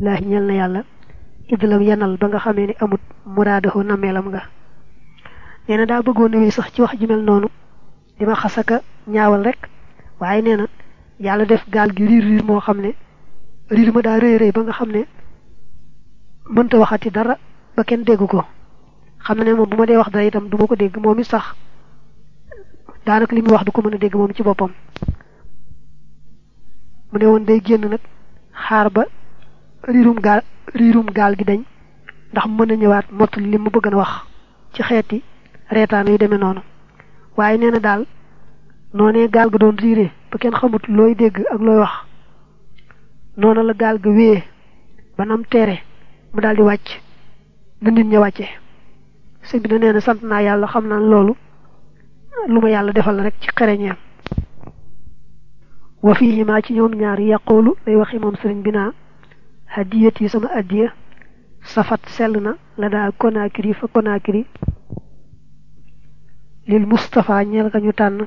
laahi ñel na yàlla idlam yanal ba nga xamee ni amut muraadahu nameelam nga. Nee na daa bëggoon wi sax ci wax ji mel noonu di xasaka ñaawal rek waaye nee na yàlla def gaal gi riir riir moo xam ne riir ma daa rëy rëy ba nga xam ne mënta waxati dara ba kenn dégg ko. Xam ne moom bu ma dee wax dara itam du ma ko dégg moom it sax daanaka li muy wax du ko mën a dégg moom ci boppam. Mu ne woon day génn nag xaar ba riirum gaal riirum gaal gi dañ ndax mën a ñëwaat mottali li mu bëgg wax ci xeeti reetaan yu demee noonu. Waaye nee na daal noonee gaal ga doon riire ba kenn xamut looy dégg ak looy wax. Noonu la gaal ga wéyee ba nam teere mu daal di wàcc na nit ña wàcce. Sëñ bi na sant ma defal rek ci wa maa ci ñoom ñaar bi hadiyat yi sama addiya safat sell na la daa konaakiri fa konaakiri lil Mustafa ñeel ka ñu tànn.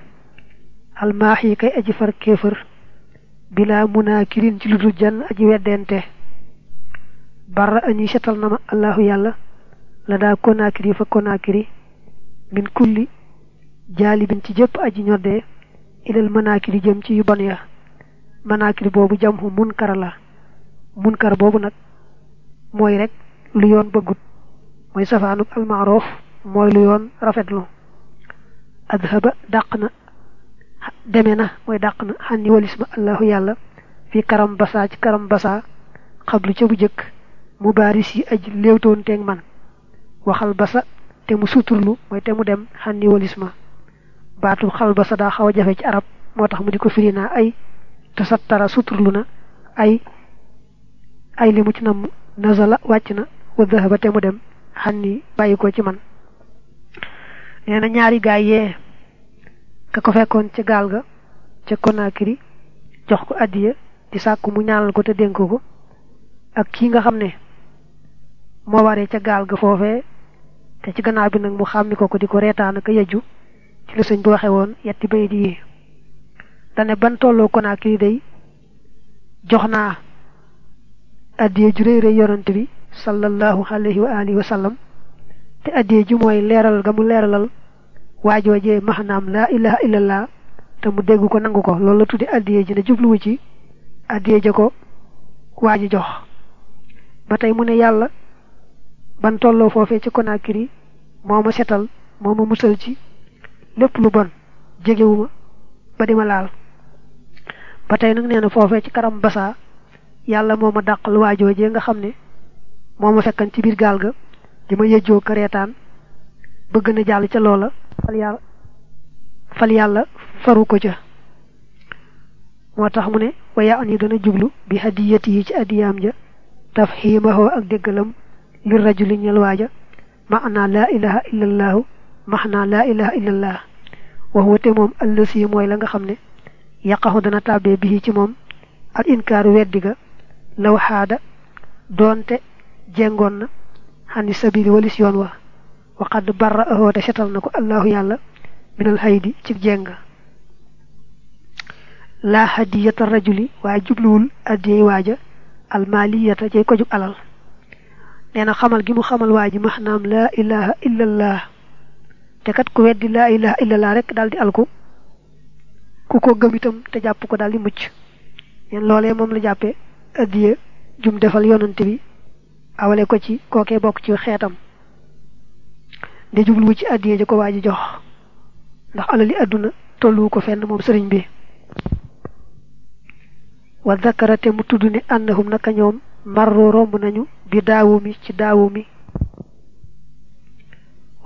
Almaax yi kay aji far kéefër. Bilaa munaakirin ci lu dul jann aji weddente. Barra añi setal na ma allahu yàlla. La daa konaakiri fa konaakiri min kulli jaalibin ci jëpp aji ñoddee. Ilal manaakiri jëm ci yu bon ya. Manaakiri boobu jamhu munkara la munkar boobu nag mooy rek lu yoon bëggut. mooy safaanuk almaaroof mooy lu yoon rafetlu. Adhaba dàq na deme na mooy dàq na. Xanni fi karam basa ci karam basa xablu ca bu jëkk. Mu baaris yi aj léewtoon teeg man. Waxal basa te mu suturlu mooy te mu dem. Xanni walis ma xal basa daa xaw a jafe ci arab moo tax mu di ko firi naa ay tasattara suturlu ay ay li mu ci namm nazala wàcc na wa ba te mu dem xanni bàyyi ko ci man. Nee na ñaari gaay yee ka ko fekkoon ca gaal ga ca Conakry jox ko addiya di sàkku mu ñaanal ko te dénk ko ak kii nga xam ne moo waree ca gaal ga foofee te ci gannaaw bi nag mu xàmmi ko ko di ko reetaan ak yejju ci la sëñ bi waxe woon yetti bay di dane ban tolloo Conakry day jox naa addiya ju réy yonante bi sallallahu alayhi wa alihi wa sallam. Te addiya ji mooy leeral ga mu leeralal waajoojee maxnaam laa ilaha illallah te mu dégg ko nangu ko. Loolu la tuddi addiya ji ne jubluwu ci addiya ja ko waaji jox. Ba tey mu ne yàlla ban tolloo foofee ci Conakry moo ma setal musal ci lépp lu bon jegewuma ba di ma laal. Ba tey nag nee na foofee ci karam basa yàlla moo ma dàqal waajoojee nga xam ne moo ma fekkan ci biir gaal ga di ma yëjjoo ka reetaan bëgg na jàll ca loola fal yàlla fal yàlla faru ko ca moo tax mu ne waya an yi dana jublu bi hadiyati yi ci adiyaam ja tafhimahoo ak déggalam li ñel waaja maana laa ilaha illallahu maxnaa laa ilaha illallah wax wate moom allësi mooy la nga xam ne yaqaxu dana tàbbee bii ci moom al inkaaru weddi ga law xaada doonte jengoon na xani sabili walis yoon wa. Waqad barra ahoo te setal na ko allahu yàlla minal haydi ci jeng laa hadiyata rajuli waaye jubluwul addiyey waaja almaliyata cay ko jug alal. Nee na xamal gi mu xamal waa ji maxnaam laa ilaha illallah te kat ku weddi laa ilaha illallah rek daal di alku. Ku ko gëm itam te jàpp ko daal di mucc. Neen loolee moom la jàppee addiye jum defal yonante bi awale ko ci kookee bokk ci xeetam. De jubluwu ci addiye ji ko waa ji jox. Ndax alali àdduna tolluwu ko fenn moom sëriñ bi. Wa zakara te mu tudd ne annahum naka ñoom marro romb nañu bi daawu mi ci daawu mi.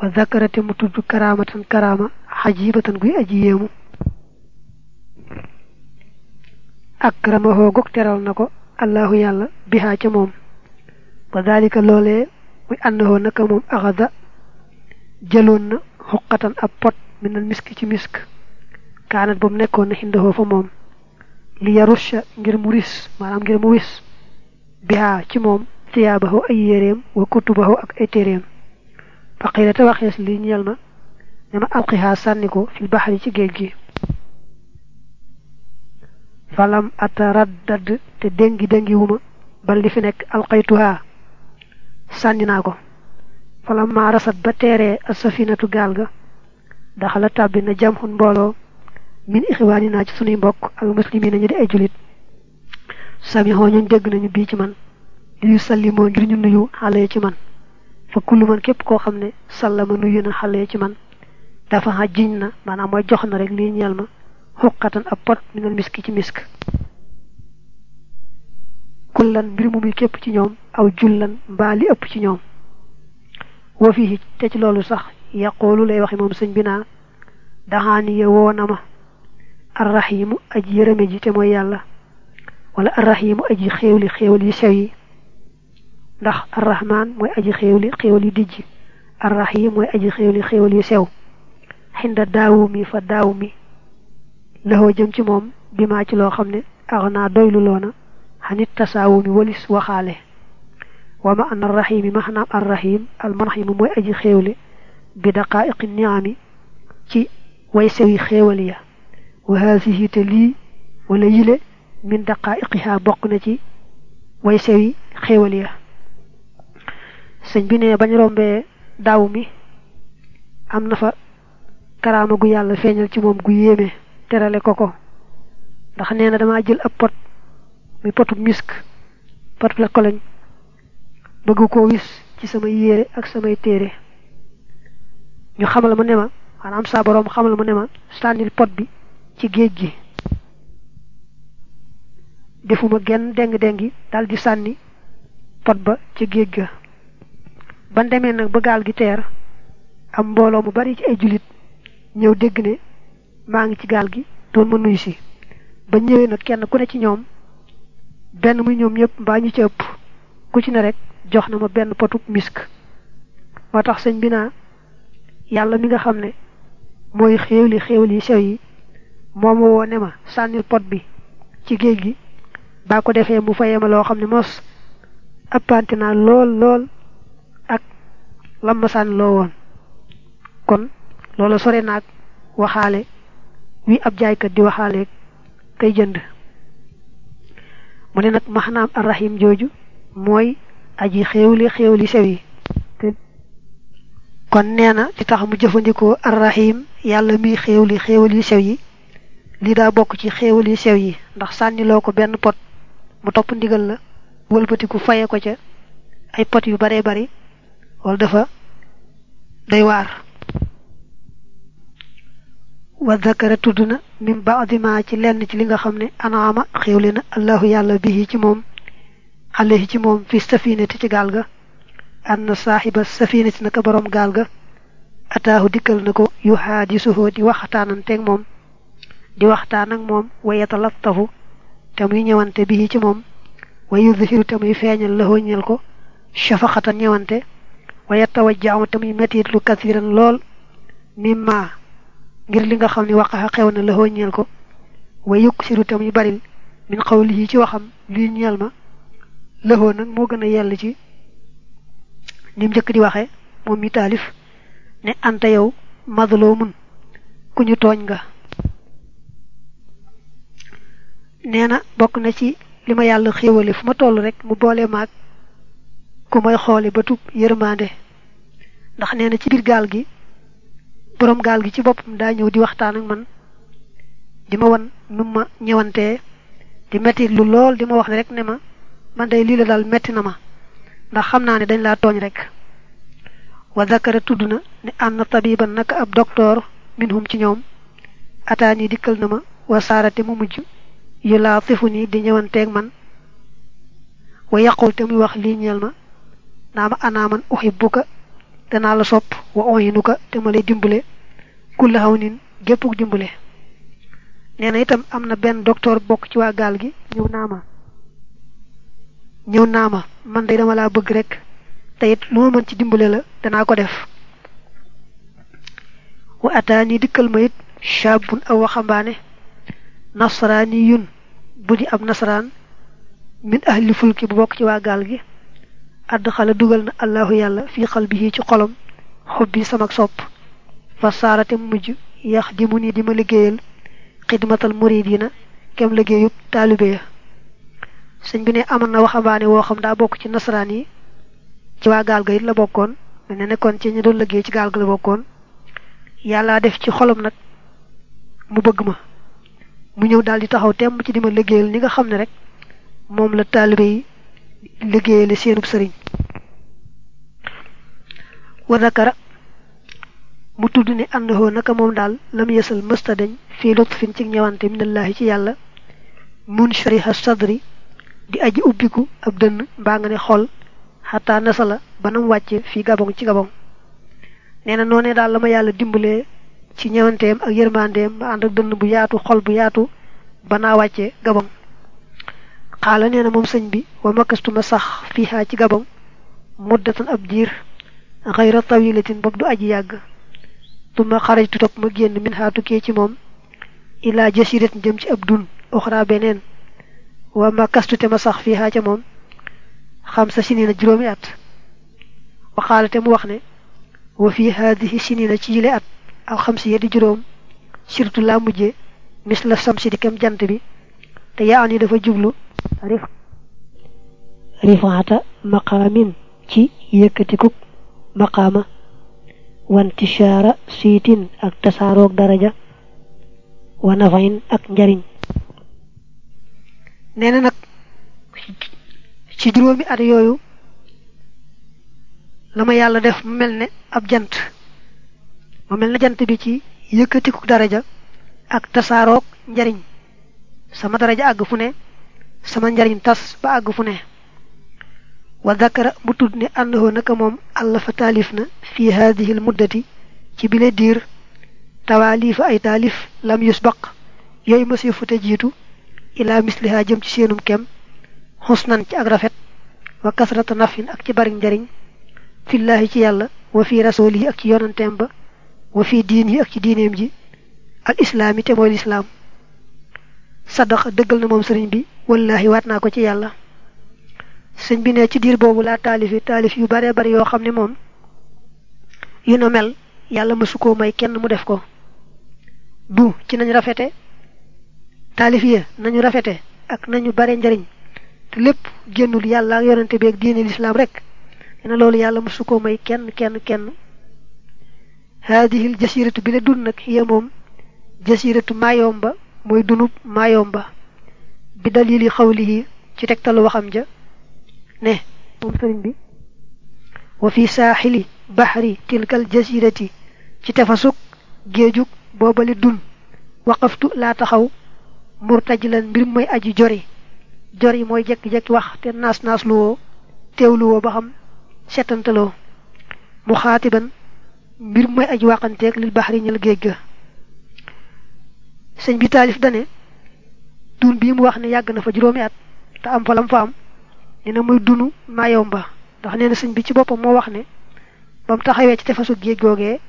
Wa zakara te mu tudd karaamatan karaama xajibatan guy aji yéemu. Akramahoo gog teral na ko mu nekkoon na xindahoo fa moom li yarusha ngir mu ris maanaam ngir mu wis bihaa ci moom tiyaabahu ay yéreem wa kutubahu ak ay téeréem faqila te waxees li ñeel ma ne ma alqihaa sànni ko fil baxari ci géej gi falam ataraddad te déngi déngi wuma bal li fi nekk alqaytuha sànni naa ko. Falamma rasat ba teeree asafinatu gaal ga daxala tàbbi na jamxun mbooloo min ixwaani naa ci sunuy mbokk al muslimina ñu di ay julit samihoo ñun dégg nañu bii ci man li yu sallimoo ngir ñu nuyu xale ci man. Fa kullu man képp koo xam ne sallama nuyu na xale ci man dafa xa jiñ na maanaam mooy jox na rek ñeel ma xuqatan ab pot minal miski ci misk kullan mbir mu muy képp ci ñoom aw jullan mbaa li ëpp ci ñoom woo fii te ci loolu sax yaqoolu lay waxe moom sëñ bi naa daxaani ye woo na ma arrahimu aji yërëme ji te mooy yàlla wala arrahimu aji xéewli xéewal yi sew yi ndax arrahman mooy aji xéewli xéewal yi dijj arrahim mooy aji xéewli xéewal yi sew xinda daawu mi fa daawu mi laxoo jëm ci moom bi maa ci loo xam ne ax naa doylu loona xanit tasaawu mi walis waxaale wa ma an arrahimi maxnaam arrahim almanximu mooy aji xéewli bi daqaa'iqi niami ci way sewi xéewal ya wa haasihi te lii wala yile min daqaa'iqiha bokk na ci way sewi xéewal ya sëñ bi ne bañ rombee daaw mi am na fa karaama gu yàlla feeñal ci moom gu yéeme terale ko ko ndax nee na damaa jël ab pot muy potu misk potu la koloñ bëgg koo wis ci samay yére ak samay téere. Ñu xamal ma ne ma maanaam saa boroom xamal ma ne ma sànnil pot bi ci géej gi. Defuma genn deng-dengi dal di sànni pot ba ci géej ga. Ban demee nag ba gi teer am mbooloo mu bari ci ay julit ñëw dégg ne maa ngi ci gaal gi doon ma nuyu si. Ba ñëwee nag kenn ku ne ci ñoom benn muy ñoom ñëpp mbaa ñu ci ëpp ku ci ne rek jox na ma benn potu misk. Moo tax sëñ bi naa yàlla mi nga xam ne mooy xéewli xéewli yi sew yi moo ma woo ne ma sànnil pot bi ci géej gi. Baa ko defee mu fayee ma loo xam ne mos appante naa lool lool ak lam ma sànni loo woon. Kon loolu sore naag waxaale wi ab jaaykat di waxaale kay jënd. Mu ne nag maxnaam arrahim jooju mooy aji xéewli xéewli sew yi. Kon nee na ci tax mu jëfandikoo arrahim yàlla miy xéewli xéewal yu sew yi lii daa bokk ci xéewal yu sew yi. Ndax sànniloo ko benn pot mu topp ndigal la wëlbatiku faye ca ay pot yu baree bari wala dafa day waar وذكر تدنا من بعد ما تلين تلين خمنا أنعام خيولنا الله يالله به تموم عليه تموم في السفينة تجعلها أن صاحب السفينة نكبرهم جعلها أتاه ديكل نكو يحادثه دي وقتان انتين موم. دي وقتان موم ويتلطفه تمي نيوانت به تموم ويظهر تمي فين الله نيلكو شفقة نيوانت. ويتوجع تمي متير لكثيرا لول. مما ngir li nga xam ne waqaxa xew na lahoo ñeel ko wa yuksiru te muy baril min xawlihi ci waxam lii ñeel ma lahoo nag moo gën a yell ci nim njëkk di waxe moom mi taalif ne anta yow madloomun ku ñu tooñ nga nee na bokk na ci li ma yàlla xéewale fu ma rek mu boole maag ku may xoole ba tub ndax nee na ci biir gaal gi boroom gaal gi ci boppam daa ñëw di waxtaan ak man di ma wan nu ma ñëwantee di metti lu lool di ma wax ne rek ne ma man day lii la daal metti na ma ndax xam naa ne dañ laa tooñ rek. Wa zakara tudd na ne naka ab minhum ci ñoom ataani dikkal na ma wa saarate mu mujj yu laa tifu nii di ñëwanteeg man. Wa yaqul te muy wax lii ñeel ma naa ma anaaman uhibbuka danaa la sopp. Wa oyinuka te ma lay dimbale. Kulla xaw nin géppuk dimbale. Nee na itam am na benn docteur bokk ci waa gaal gi. Ñëw naa ma. Ñëw naa ma. Man de dama laa bëgg rek. Te it lu ma mën ci dimbale la danaa ko def. Wa ataani dikkal ma it shaabun aw waxambaane. Nasraani yun bu di ab nasaraan min ahli fulki bu bokk ci waa gaal gi àdd xala dugal na allahu yàlla fii xalbihi ci xolam xubbi samak sopp. Fa saarate mu mujj yax di mu ni di ma liggéeyal xidmatal muridina kem liggéeyub taalibe ya. Sëñ bi ne amoon na waxambaane woo xam daa bokk ci nasaraan yi ci waa gaal ga it la bokkoon ne nekkoon ci ñu doon liggéey ci gaal ga la bokkoon. Yàlla def ci xolam nag mu bëgg ma. Mu ñëw daal di taxaw temm ci di ma ni nga xam rek moom la taalibe liggéeyale seenub sëriñ. Wa dakara mu tudd ne àndahoo naka moom daal lam yesal mësta dañ fii lutfin ci minallahi ci yàlla mun shariha sadri di aji ubbiku ab dënn mbaa nga ne xol nasala banam wàcce fii gabon ci gabon. Nee na noonee daal la ma yàlla dimbalee ci ñëwanteem ak yërmandeem ma ànd ak dënn bu yaatu xol bu yaatu wàcce gabon xaala nee na moom bi wa makastuma sax fiihaa ci gabon muddatan ab diir xayra tawilatin bopp du aji yàgg. Tuma xarajtu topp ma génn min haa tukkee ci moom ilaa jasirat jëm ci ab dun oxra beneen. Wa makastu te sax fiihaa ca moom xam sinina juróomi at. Waxaala te mu wax ne wa haadihi sinina ci at di juróom surtout laa mujje mis la samsi di jant bi te yaa an yi dafa jublu rif rifaata maqaamin ci yëkkatikuk maqaama wantishaara siitin ak tasaaroog daraja wa nafayin ak njariñ. Nee na nag ci juróomi at yooyu la ma yàlla def mu mel ne ab jant mu mel jant bi ci yëkkatiku daraja ak tasaaroog njariñ sama daraja àgg fu ne sama njariñ tas ba àgg fu ne wa dakara mu tudd ne àndahoo naka moom àlla fa taalif na fii haadihi l muddati ci bile diir tawaalifa ay taalif lam yusbaq yooyu masi fu te jiitu ilaa misliha jëm ci seenum kem xusnan ci ak rafet wa kasrata nafin ak ci bari njariñ fillaahi ci yàlla wa fi rasulihi ak ci yonanteem ba wa fi diin yi ak ci diineem ji al islaami te mooy lislaam sadaqa dëggal na moom sëriñ bi. Wallaahi waat naa ko ci yàlla. Sëñ bi ne ci diir boobu laa taalifi taalif yu bare bari yoo xam ne moom yu na mel yàlla mësu koo may kenn mu def ko. Du ci nañ rafete. Taalif ya nañu rafete. Ak nañu bare njariñ. Te lépp génnul yàlla ak yonante bi ak diine lislaam rek. Dina loolu yàlla mësu koo may kenn kenn kenn. Jasiratu bi la dun nag hiya moom jasiratu mooy dunub maayomba bi dalili xawlihi ci tegtalu waxam ja ne moom sëriñ bi wa fi saaxili baxri tilkal jasirati ci tefasug géejug boobali dun waqaftu laa taxaw murtajlan mbir mooy aji jori jori mooy jekki-jekki wax te naas naas luwoo teewluwoo ba xam setantaloo mu xaatiban mbir mooy aji waxanteeg lil baxri ñal sëñ bi taalif dane dun bii mu wax ne yàgg na fa juróomi at te am fa lam fa am nee muy dunu maayomba ndax nee na sëñ bi ci boppam moo wax ne ba mu taxawee ci tefasu géej googee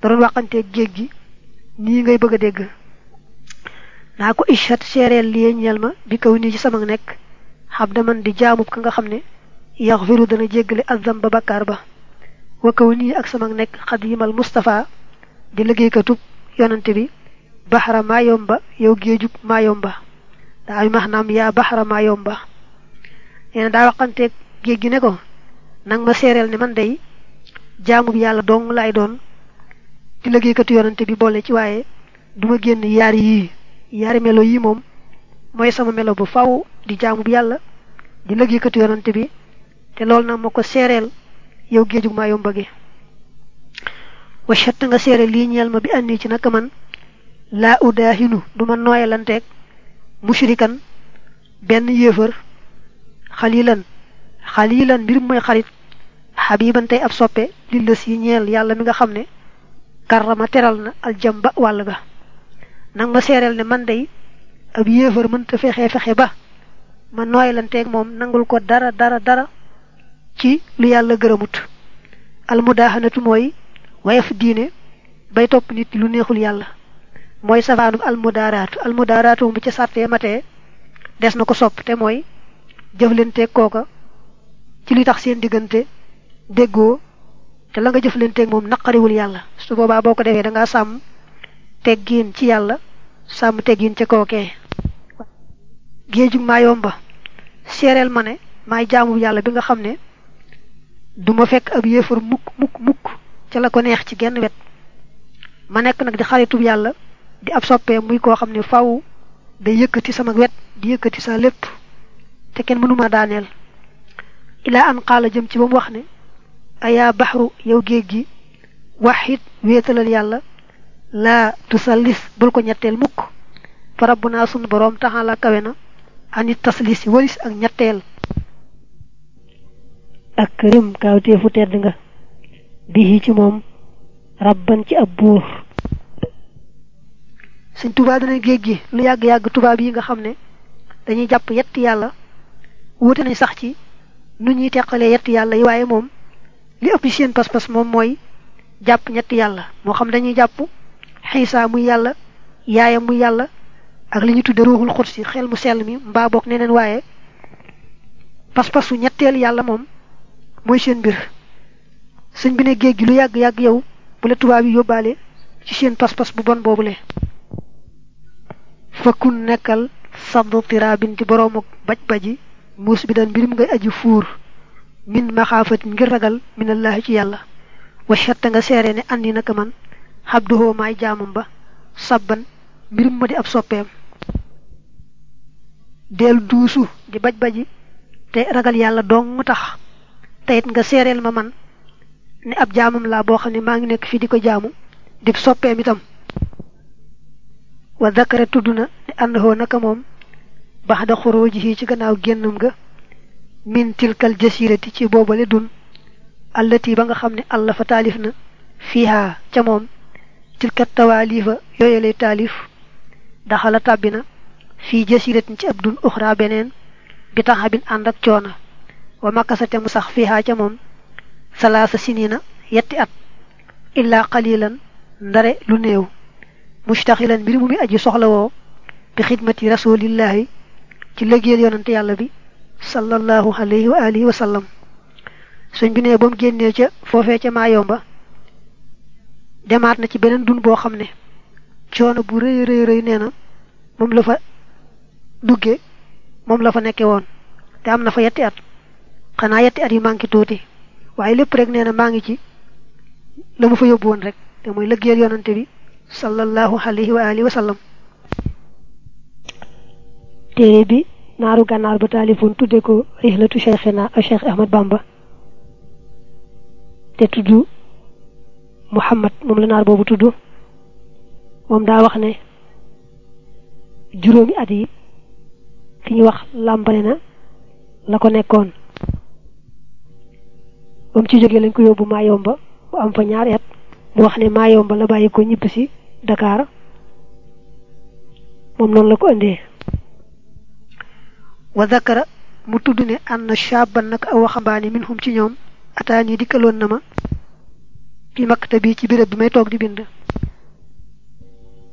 da doon waxanteeg géej gi nii ngay bëgg dégg. Naa ko ishat seereel lii ñeel bi kaw nii ci sama nekk xam man di jaamub ka nga xam ne yaxfiru dana jéggale azam ba bakkaar ba. Wa kaw nii ak sama nekk xadimal Mustafa di liggéeykatub yonante bi baxara maayomba yow géejug maayomba daa ay maanaam yaa baxara maayomba nee na daa waxanteeg géej gi ne ko nang ma seereel ne man day jaamu bi yàlla dong laay doon. Di liggéeykatu yonante bi boole ci waaye duma génn yaari yii yaari melo yii moom mooy sama melo bu faw di jaamu bi yàlla di liggéeykatu yonante bi te loolu nag ma ko seereel yow géejug maa yomba gi. Wachat nga seereel lii ñeel ma bi andi ci naka man laa udaahinu du ma nooyalanteeg mushrikan benn yéefar xalilan xalilan mbir mooy xarit xabiban tey ab soppe li la si ñeel yàlla mi nga xam ne karrama teral na aljamba wàll ga. Nang ma seereel ne man day ab yéefar mënta fexe fexe ba ma nooyalanteeg moom nangul ko dara dara dara ci lu yàlla gërëmut. Almudaaxanatu mooy wayaf diine bay topp nit lu neexul yàlla mooy safaanum almudaaraatu almudaaraatu bu ca sàrtee matee des na ko sopp te mooy jëflanteeg kooka ci li tax seen diggante déggoo te la nga jëflanteeg moom naqariwul yàlla. Su boobaa boo ko defee da ngaa sàmm teggiin ci yàlla sàmm teggiin ca kookee. Géejug maa yomba. Seereel ma ne maay jaamu yàlla bi nga xam ne du ma fekk ab yéefar mukk mukk mukk ca la ko neex ci genn wet. Ma nekk nag di xaritub yàlla di ab soppee muy koo xam day sama wet di yëkkati sa lépp te kenn mënuma daaneel. Ilaa an qaala jëm ci ba mu wax ne ayaa baxru yow géej gi waxit wéetalal yàlla laa tusallis bul ko ñetteel mukk. Fa rabbunaa sunu boroom taxala kawe na anit taslis walis ak ñetteel. Ak rim kaawteefu tedd nga bii ci moom rabban ci ab suñ tubaab dana géej gi lu yàgg-yàgg tubaab yi nga xam ne dañuy jàpp yett yàlla wuute nañ sax ci nu ñuy teqalee yett yàlla yi waaye moom li ëpp seen pas-pas moom mooy jàpp ñetti yàlla. Moo xam dañuy jàpp xiisa muy yàlla yaayam muy yàlla ak li ñu tudde ruuxul xudsi xel mu sell mi mbaa boog neneen waaye pas-pasu ñetteel yàlla moom mooy seen mbir. Sëñ bi ne géej gi lu yàgg-yàgg yow bu la tubaab yi yóbbaale ci seen pas-pas bu bon fakkun nekkal sadd tiraabin di boroomu baj baji muus bi daan mbirim ngay aju fuur min maxaafatin ngir ragal minallahi ci yàlla. Wacetta nga seere ne andi naka man xabduhoo maay jaamam ba sabban mbirum ma di ab del duusu di baj baji te ragal yàlla dong tax. Teyit nga seereel ma man ne ab jaamam laa boo xam ne ngi nekk fii di ko jaamu di soppeem itam wa dakara tudd na ne àndahoo naka moom bax da xurujihi ci gannaaw génnam ga min tilkal jasirati ci boobale dun allati ba nga xam ne allah fa taalif na fiiha ca moom tilkat tawaalifa yooyale taalif daxala tàbbi na fii jasiratin ci ab dun uxra beneen bi taxabin ànd ak coona wa makkasate mu sax fiiha ca moom salaasa sinina yetti at illaa qalilan ndare lu néew مشتغلا بلمومي أجي صحلو بخدمة رسول الله تلقي اليونان تيالا بي صلى الله عليه وآله وسلم. سن بني أبوم جينيجا فوفيجا ما يومبا. دماتنا تبنان دون بو خمني جون بوري ري ري نينا. مملفة دوجي مملفة نكيوان تامنا فياتيات خنا ياتيات يمان كتوتي لو بريك نينا مانجي لما فيو بوان رك. لما يلقي اليونان تيالا sallallahu alayhi wa alihi wa sallam téere bi naaru gànnaar ba taalifoon tudde ko rihlatu cheikhina cheikh ahmad bamba. Te tudd muhammad moom la naar boobu tudd moom daa wax ne juróomi at yi fi ñu wax làmbale na la ko nekkoon. Ba mu ci jógee lañ ko yóbbu maayomba bu am fa ñaari at. Mu wax ne maayomba la bàyyi ko Dakar. Moom noonu la ko indee. Wa zakara mu tudd ne shaban nag aw waxambaane minhum ci ñoom ataan yi dikkaloon na ma fi makta bi ci béréb bi may toog di bind.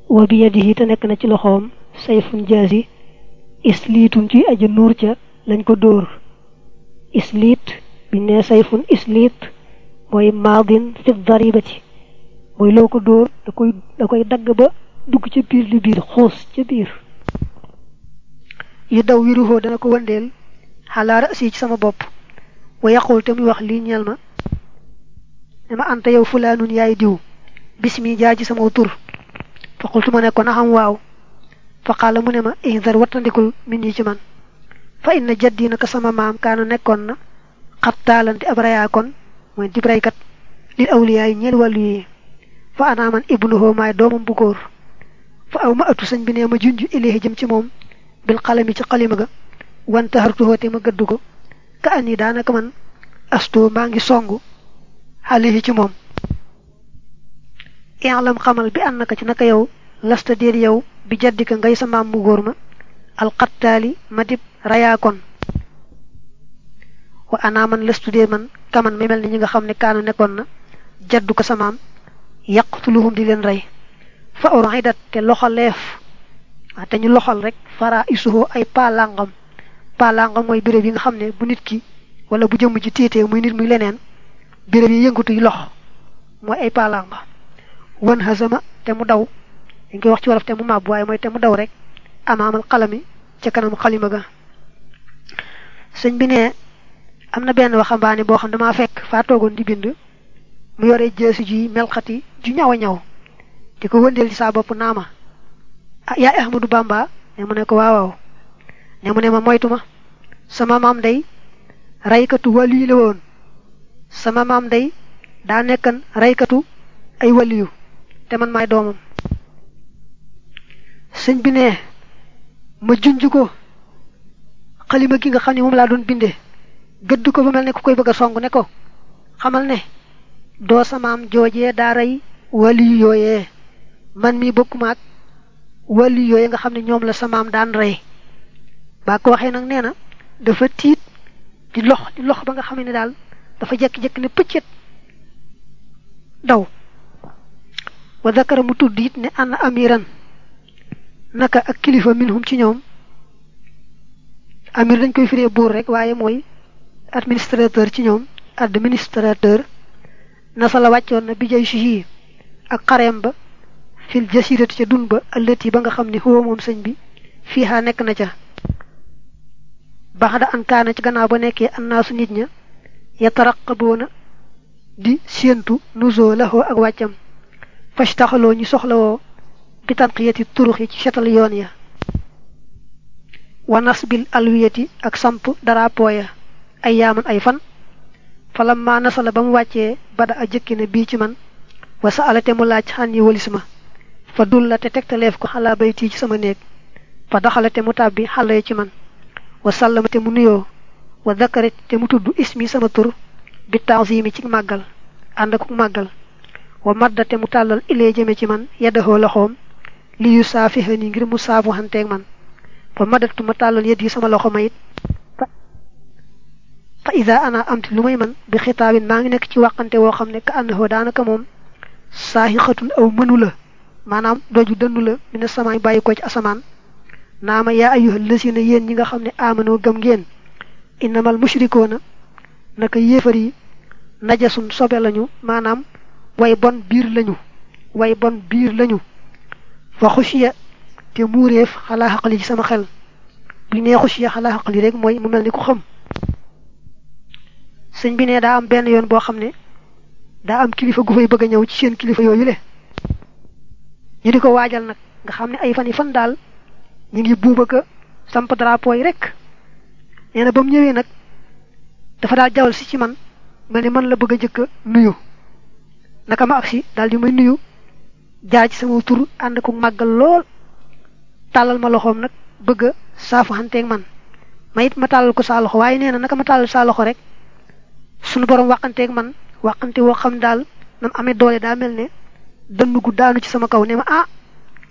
Wa bi yadihi te nekk na ci loxoom sayfun jaasi isliitun ci aji nuur ca lañ ko dóor. Isliit biñ ne sayfun isliit mooy maadin fi daribati mooy loo ko dóor da koy da koy dagg ba dugg ca biir li biir xoos ca biir. Yu daw wiruhoo dana ko wëndeel xalaara asi ci sama bopp. Wa yaqul muy wax ñeel ma. Ne ma anta yow fulaanun yaay diw. Bismi jaa ci sama tur. Fa qultu ma ne ko na xam waaw. Fa qaala mu ne ma indar wattandikul min yi ci man. Fa inna jaddi naka sama maam kaana nekkoon na xattaalante ab rayaakoon mooy dib raykat lil awliyaay ñeel wàllu yi fa anaa man ibnuhoo maay doomam bu góor. Fa aw ma atu sëñ bi nee ma junj jëm ci moom bil xalami ci xalima ga wante xartuhoo te ma gëdd ko. Ka an yi daanaka man astu maa ngi songu alayhi ci moom. I'lam xamal bi annaka ci naka yow lasta déet yow bi jaddika ngay sa maam mu góor ma alxattaali ma dib rayaakoon wa anaa man lastu man kaman mi mel ni ñi nga xam ne kaanu nekkoon na jaddu ko sa maam yaqtuluhum di leen rey. Fa uridat te loxaleef waa te ñu loxal rek fara isuhoo ay palangam. Palangam mooy béréb yi nga xam ne bu nit ki wala bu jëmm ji tiitee muy nit muy leneen béréb yi yëngatuy lox mooy ay palanga. Wan hasama te mu daw. Koy wax ci wolof te mu màbb waaye mooy te mu daw rek amaamal xalami ca kanam xalima ga. Sëñ bi ne am na benn waxambaane boo xam dama fekk faa toogoon di bind mu yore jeesi ji melxati ju ñaw ñaw di ko wëndeel ci saa bopp naama. Ah yaay ahmadu bamba? Ne mu ne ko waaw ne mu ne ma moytu ma. Sama maam day raykatu waliyu la woon. Sama maam day daa nekkan raykatu ay waliyu te man maay doomam. Sëñ bi ne ma junj ko. Xalima gi nga xam ne moom laa doon bindee gëdd ko ba ku koy bëgg a song ne ko xamal ne doo samaam joojee daa rey waliyu yooyee man mi bokkuma ak waliyu yooyee nga xam ne ñoom la samaam daan rey. Baa ko waxee nag nee na dafa tiit di lox di lox ba nga xam ne daal dafa jekki-jekki ne pëccet daw. Wa zakara mu tudd it ne ana amiran naka ak kilifa minhum ci ñoom. Amir dañ koy firee buur rek waaye mooy administrateur ci ñoom administrateur nasa la wàccoon na bi jay si ak xareem ba fil jasirati ca dun ba allati ba nga xam ne huwa moom sëñ bi fiiha nekk na ca. An ci gannaaw ba nekkee annaasu nit ña di séentu nusoo laxoo ak wàccam. Fas taxaloo ñu soxlawoo bi tanqiyati turux yi ci setal yoon ya. Wa nasbil alwiyati ak samp darapoo ya ay yaaman ay fan falam ma nasala ba mu wàccee bada a jëkki na bii ci man wa sa alate mu laaj xan yi walis ma fa dul la te tegtaleef ko xalaa bayti ci sama néeg fa daxalate mu tàbbi xale ci man wa sallama te mu nuyoo wa dakare te mu tudd ismi sama tur bi tanzimi ci màggal ànd ak màggal wa madda te mu tàllal ilee jëme ci man yeddahoo loxoom li yu saafiha ni ngir mu saafu xanteeg man fa madatu ma tàllal yedd yi sama loxo ma it فإذا أنا أمت نميما بخطاب ما نك تي وقنت وخم نك أنه دانك موم ساهقة أو منولة ما نام دوجو دنولة من السماء باي كوج أسمان نام يا أيها الذين ين نيغا خم ني آمنوا غمجين إنما المشركون نك يفري نجسون صبي لنو ما نام واي بون بير لنو واي بون بير لنو فخشية تموريف خلاها قليل سمخل بني خشية خلاها قليل ريك موي مملني كو خم sëñ bi ne daa am benn yoon boo xam ne daa am kilifa gu fay bëgg a ñëw ci seen kilifa yooyu le. Ñu di ko waajal nag nga xam ne ay fan yi fan daal ñu ngi buuba ka samp drapeau yi rek. Nee na ba mu ñëwee nag dafa daal jawal si ci man mel ni man la bëgg a jëkk nuyu. Naka ma agsi daal di may nuyu jaar ci sama tur ànd ko màggal lool tàllal ma loxoom nag bëgg saafu man. Ma it ma tàllal ko saa loxo waaye naka ma tàllal saa rek sunu borom waxanteeg man waxante woo xam daal nam amee doole daa mel ne dënn gu daanu ci sama kaw ne ma ah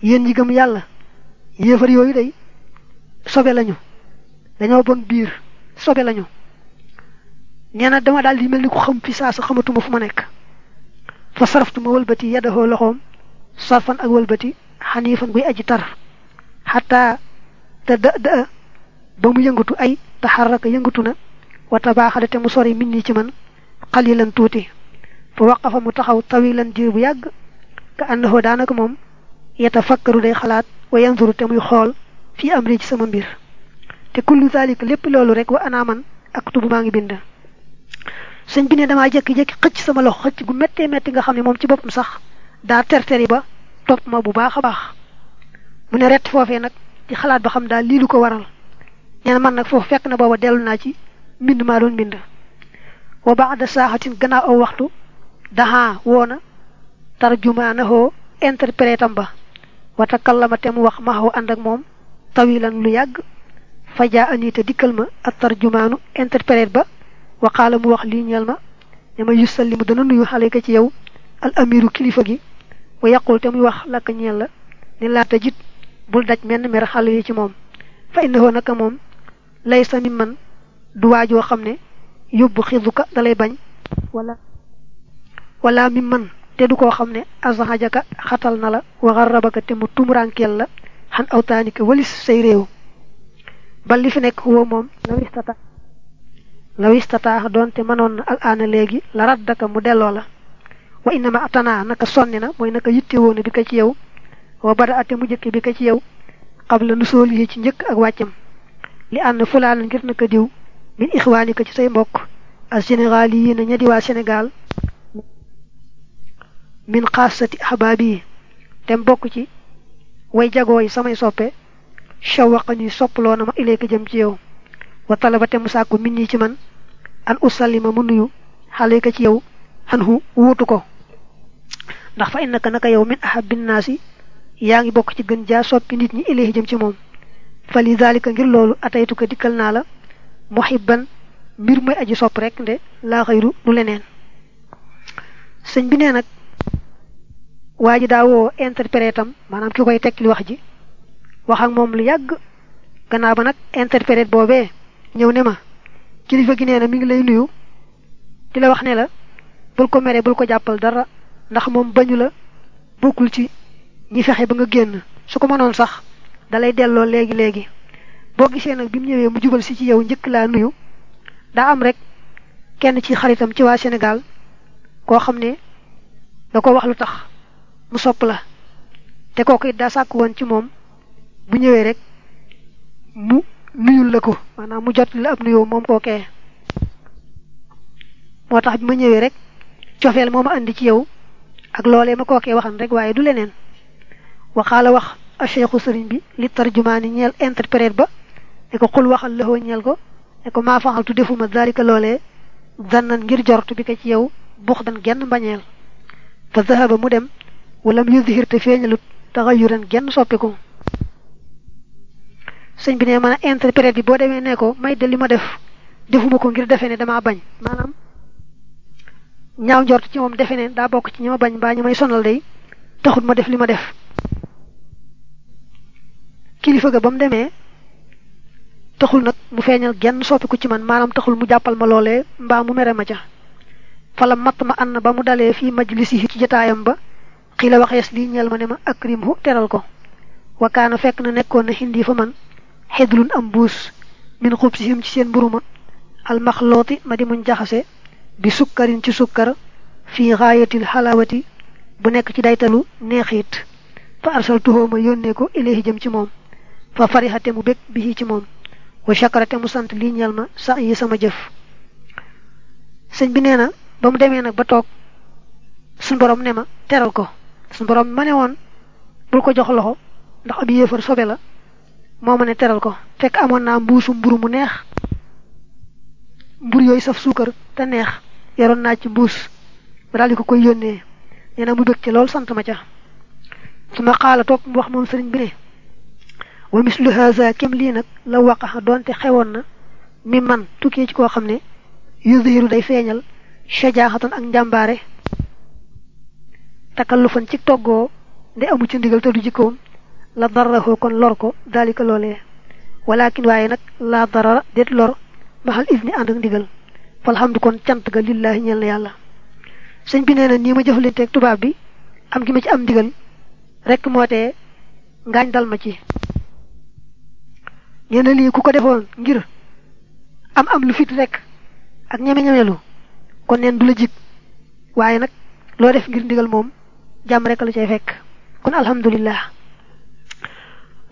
yéen ñi gëm yàlla yéefar yooyu day sobe lañu. Dañoo bon biir sobe lañu. Nee na dama daal di mel ni ku xam fi sa xamatuma fu ma nekk. Fa saraftu ma wëlbati yaddaxoo loxoom sarfan ak wëlbati xaniifan buy aji tar. Xataa te da da ba mu ay taxaraka yëngatu وتباخلت مصوري مني جمان قليلا توتي فوقف متخو طويلا جيب ياغ كأنه دانك موم يتفكر دي خلات وينظر تم خول في أمري جسم بير تكل ذلك لب لولو ريك وأنا من أكتب بانج بند سنجيني دما جاكي جاكي قج سمالو خج قم متي متي غا خمي موم تبوب مسخ دا تر تري با توب ما بباخ باخ من رت فوفي نك تخلات بخم دا ليلو كوارل نعم من نك فوفيك نبوا دلو ناجي mbind maa doon mbind wa baada saaxatin gannaaw aw waxtu daxaa woona tarjumaanahoo interprétam ba. Wa takallama te mu wax maxaw ànd ak moom tawilan lu yàgg. Fajaa anita dikkal ma ak tarjumaanu interprète ba. Waqaala mu wax ma yusallimu dana nuyu xale ka ci yow al amiru kilifa gi. Wa yaqul te muy wax lakk ñeel la ni laata jit bul daj menn mer xale yi ci moom. Fa innahu laysa mi man du waajoo xam ne yóbbu xiduka dalay bañ wala wala mi man te du koo xam ne azhajaka xatal na wa garrabaka te mu tumurankeel la xan awtaanika walis say réew. Bal li fi nekk huwa moom lawistata lawistata doonte mënoon na al aana léegi la raddaka mu delloo la. Wa innama atana naka sonni na mooy naka yitte woon bi ko ci yow. Wa bada mu jëkk bi ko ci yow qabla nusool yi ci ak wàccam. Li ànd fulaan ngir naka diw min ixwaanika ci say mbokk al sénégaliyiina ña di waa sénégal min xaasati ahbaabi dem bokk ci way jagoo yi samay soppe shawaqani soppaloo na ma ilayka jëm ci yow wa talaba te mu sàkku min nii ci man an usallima mu nuyu xalayka ci yow anhu wuutu ko. Ndax fa innaka naka yow min ahabin naasi yaa ngi bokk ci gën jaa soppi nit ñi ilayhi jëm ci moom. Fa ngir loolu ataytu ko dikkal naa la muhibban mbir mooy aji sopp rek nde laa xayru du leneen. Sëñ bi nee nag waa ji daa woo interprétam maanaam ki koy tekki li wax ji wax ak moom lu yàgg. Gannaaw ba nag interprète boobee ñëw ne ma kilifa gi nee na mi ngi lay nuyu di la wax ne la bul ko mere bul ko jàppal dara ndax moom bañu la bokkul ci ñi fexe ba nga génn. Su ko mënoon sax dalay delloo léegi léegi boo gisee nag bi mu ñëwee mu jubal si ci yow njëkk laa nuyu. Daa am rek kenn ci xaritam ci waa Sénégal koo xam ne da ko wax lu tax mu sopp la. It daa sàkk woon ci moom bu ñëwee rek mu nuyul la ko. Maanaam mu jot la ab nuyoo moom kookee. Moo tax bi ñëwee rek cofeel moo ma andi ci yow ak loolee ma kookee waxan rek waaye du leneen. Waxaala wax a cheikhu sëriñ bi li interprète ba ne ko xul waxal lëxoo ñeel ko ne ko maa faxaltu defuma dalika loolee zannan ngir jortu bi ko ci yow bux genn mbañeel. Fa zahaba mu dem walam yuzhir te feeñalut taxayuran genn soppiku. Sëñ bi ne mën a bi boo demee ne ko may de li def defuma ko ngir defe ne damaa bañ. Maanaam ñaaw njort ci moom defe ne daa bokk ci ñi ma bañ may sonal day taxut ma def li ma def. Kilifa ga taxul nag mu feeñal genn soppiku ci man maanaam taxul mu jàppal ma loolee mbaa mu mere ma ca. Fala matt ma ànd ba mu dalee fii majlisi ci jotaayam ba xii la waxees lii ñeel ma ne ma akrimhu teral ko. Wakaana fekk na nekkoon na hindi fa man xidlun am buus min xub si him ci seen mburuma almaxlooti ma di muñ jaxase bi sukkarin ci sukkar fii xaayatil xalaawati bu nekk ci daytalu neexiit. Fa arsaltuhoo ma yónnee ko ilayhi jëm ci moom. Fa farixate mu bég bi ci moom wa shakarate mu sant lii ñeel ma sax yi sama jëf sëñ bi nee na ba mu demee nag ba toog suñ borom ne ma teral ko. Suñ borom ma ne woon bul ko jox loxo ndax ab yéefar sobe la moo ma ne teral ko. Fekk amoon naa mbuusu mburu mu neex. Mbur yooyu saf suukar te neex naa ci mbuus ma daal di ko koy yónnee. Nee na mu bëgg ci lool sant ma ca. Su ma xaala wax moom sëriñ bi ne wa mislu haza kem lii nag la waqaxa doonte xewoon na mi man tukkee ci koo xam ne yudhiru day feeñal shajaaxatan ak njàmbaare takallufan ci toggoo nde amu ci ndigal te du jikkoom la darraxoo kon lor ko daalika loolee. Walakin waaye nag laa darara déet lor maxal isni ànd ak ndigal. Falhamdu kon cant ga lillahi ñeel na yàlla. Sëñ bi nee na nii ma jëflanteeg tubaab bi am gi ma ci am ndigal rek moo tee ngaañ dal ma ci nee lii ku ko defoon ngir am am lu fit rek ak ñeme-ñemelu kon neen du la jig waaye nag loo def ngir ndigal moom jàmm rek la cay fekk kon alhamdulillah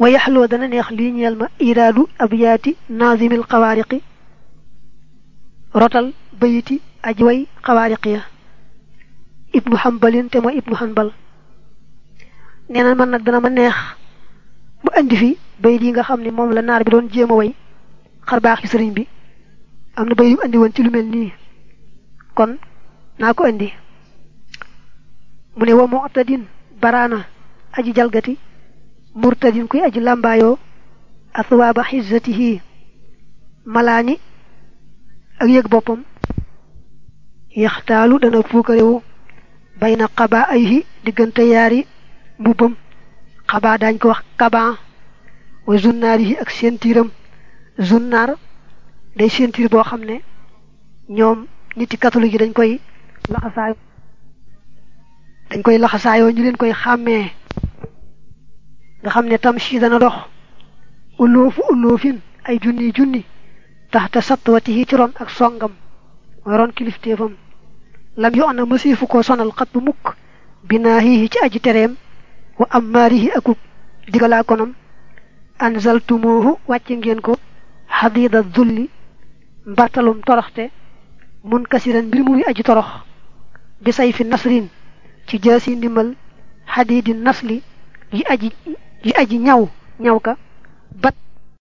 wa yaxloo dana neex lii ñeel ma iraadu abyaati naazimil xawaariqi rotal bayiti aji way ya ibnu xambalin te mooy ibnu xanbal nee na man nag dana ma neex mu indi fi bayit yi nga xam ne moom la naar bi doon jéem a way xar na bayit yu andi woon ci lu kon naa ko indi mu ne wa mu'tadin baraana aji jalgati murtadin kuy aji làmbaayoo aswaaba xizzatihi malaani ak yëg boppam. Yaxtaalu dana puukarewu bayna xaba ayhi diggante yaari mbubbam. Xaba daañ ko wax kaban wa zunnaarihi ak sentiiram zunnaar day sentiir boo xam ne ñoom niti catholique yi dañ koy laxasaay dañ koy laxasaayoo ñu leen koy xàmmee nga xam ne tam si dana dox uloofu uloofin ay junni junni taxte satwatihi ci ron ak songam mooy ron kilifteefam lam yu ana masiifu ko sonal xat bu mukk binaahihi ci aji tereem wa ammaarihi akuk digalaa konam anzaltumuhu wàcce ngeen ko xadida zulli mbartalum toroxte mun kasiran mbir muy aji torox bi say fi nasrin ci jaasi ndimbal hadidin nasli yi aji yi aji ñaw ñaw ka bat